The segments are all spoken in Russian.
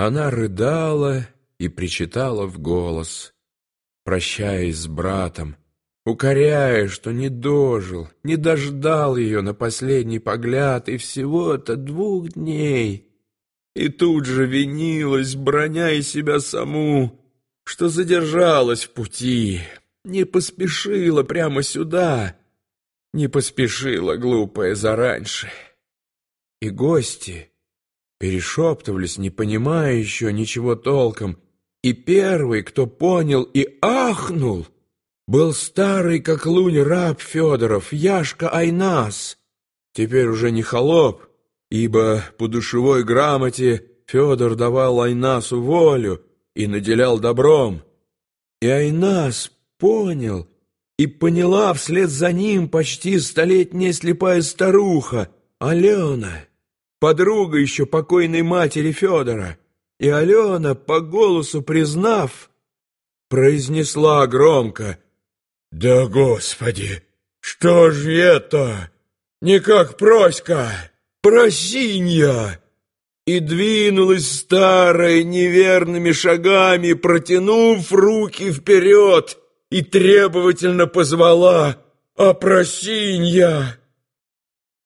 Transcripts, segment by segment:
Она рыдала и причитала в голос, прощаясь с братом, укоряя, что не дожил, не дождал ее на последний погляд и всего-то двух дней. И тут же винилась, броня себя саму, что задержалась в пути, не поспешила прямо сюда, не поспешила, глупая, зараньше. И гости перешептывались, не понимая еще ничего толком, и первый, кто понял и ахнул — был старый, как лунь, раб Федоров, Яшка Айнас, теперь уже не холоп, ибо по душевой грамоте Федор давал Айнасу волю и наделял добром. И Айнас понял, и поняла вслед за ним почти столетняя слепая старуха, Алена, подруга еще покойной матери Федора. И Алена, по голосу признав, произнесла громко — «Да, Господи, что ж это? Не как проська, просинья!» И двинулась старая неверными шагами, протянув руки вперед, и требовательно позвала «Опросинья!»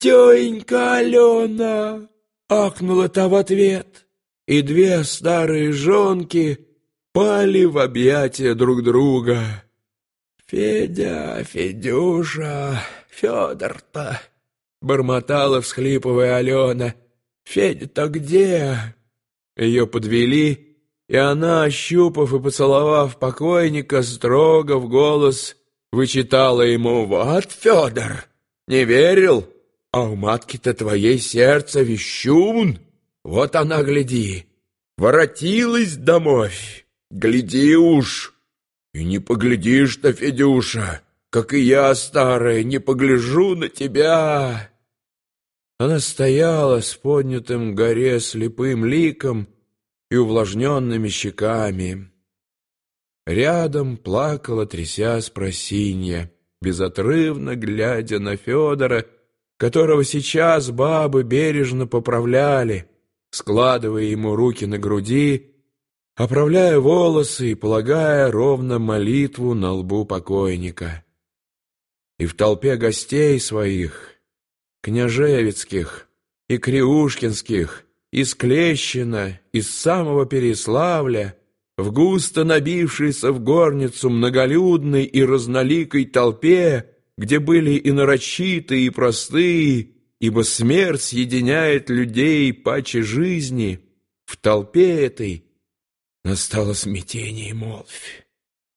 «Тёенька Алена!» — ахнула та в ответ, и две старые жонки пали в объятия друг друга. «Федя, Федюша, Федор-то!» — бормотала, всхлипывая Алена. «Федя-то где?» Ее подвели, и она, ощупав и поцеловав покойника, строго в голос вычитала ему «Вот, Федор, не верил? А у матки-то твоей сердце вещун. Вот она, гляди, воротилась домой. Гляди уж!» И не поглядишь-то, Федюша, как и я, старая, не погляжу на тебя. Она стояла с поднятым горе слепым ликом и увлажненными щеками. Рядом плакала, трясясь просинья, безотрывно глядя на Федора, которого сейчас бабы бережно поправляли, складывая ему руки на груди оправляя волосы и полагая ровно молитву на лбу покойника. И в толпе гостей своих, княжевицких и криушкинских, из Клещина, из самого Переславля, в густо набившейся в горницу многолюдной и разноликой толпе, где были и нарочитые, и простые, ибо смерть соединяет людей паче жизни, в толпе этой — Настало смятение и молвь.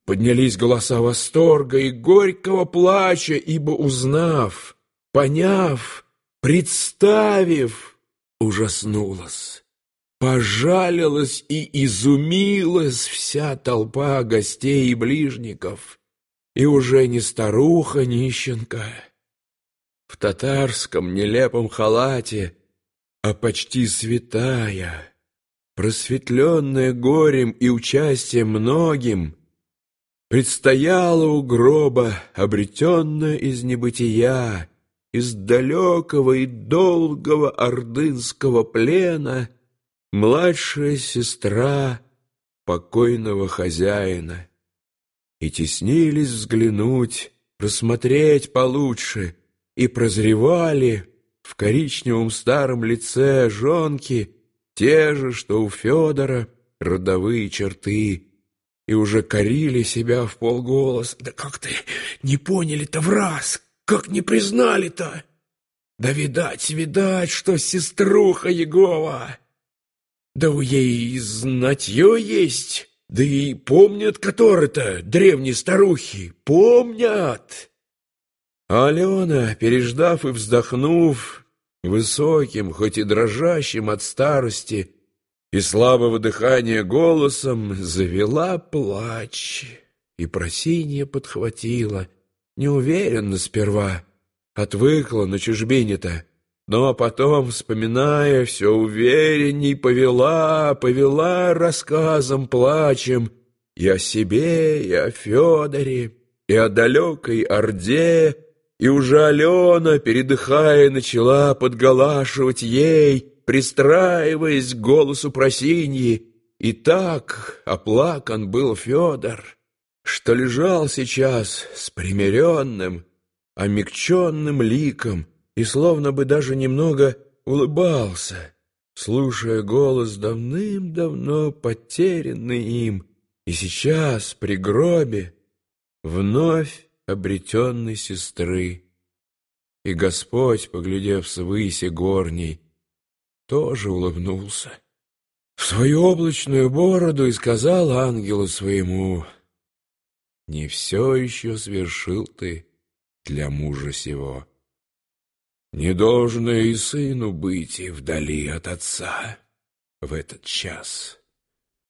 Поднялись голоса восторга и горького плача, ибо узнав, поняв, представив, ужаснулась. Пожалилась и изумилась вся толпа гостей и ближников, и уже не старуха нищенка. В татарском нелепом халате, а почти святая — просветленная горем и участием многим, предстояла у гроба, обретенная из небытия, из далекого и долгого ордынского плена, младшая сестра покойного хозяина. И теснились взглянуть, рассмотреть получше, и прозревали в коричневом старом лице жонки те же, что у Федора, родовые черты, и уже корили себя в полголос. Да как ты не поняли-то в раз, как не признали-то? Да видать, видать, что сеструха Егова. Да у ей знатье есть, да и помнят которые-то древние старухи, помнят. Алена, переждав и вздохнув, Высоким, хоть и дрожащим от старости и слабого дыхания голосом завела плач, и просинье подхватила, неуверенно сперва, отвыкла на чужбине-то, но потом, вспоминая, все уверенней повела, повела рассказом, плачем и о себе, и о Федоре, и о далекой Орде, и уже Алена, передыхая, начала подголашивать ей, пристраиваясь к голосу просиньи, и так оплакан был Федор, что лежал сейчас с примиренным, омягченным ликом и словно бы даже немного улыбался, слушая голос давным-давно потерянный им, и сейчас при гробе вновь обретенной сестры. И Господь, поглядев свыси горней, тоже улыбнулся в свою облачную бороду и сказал ангелу своему, «Не все еще свершил ты для мужа сего. Не должно и сыну быть и вдали от отца в этот час».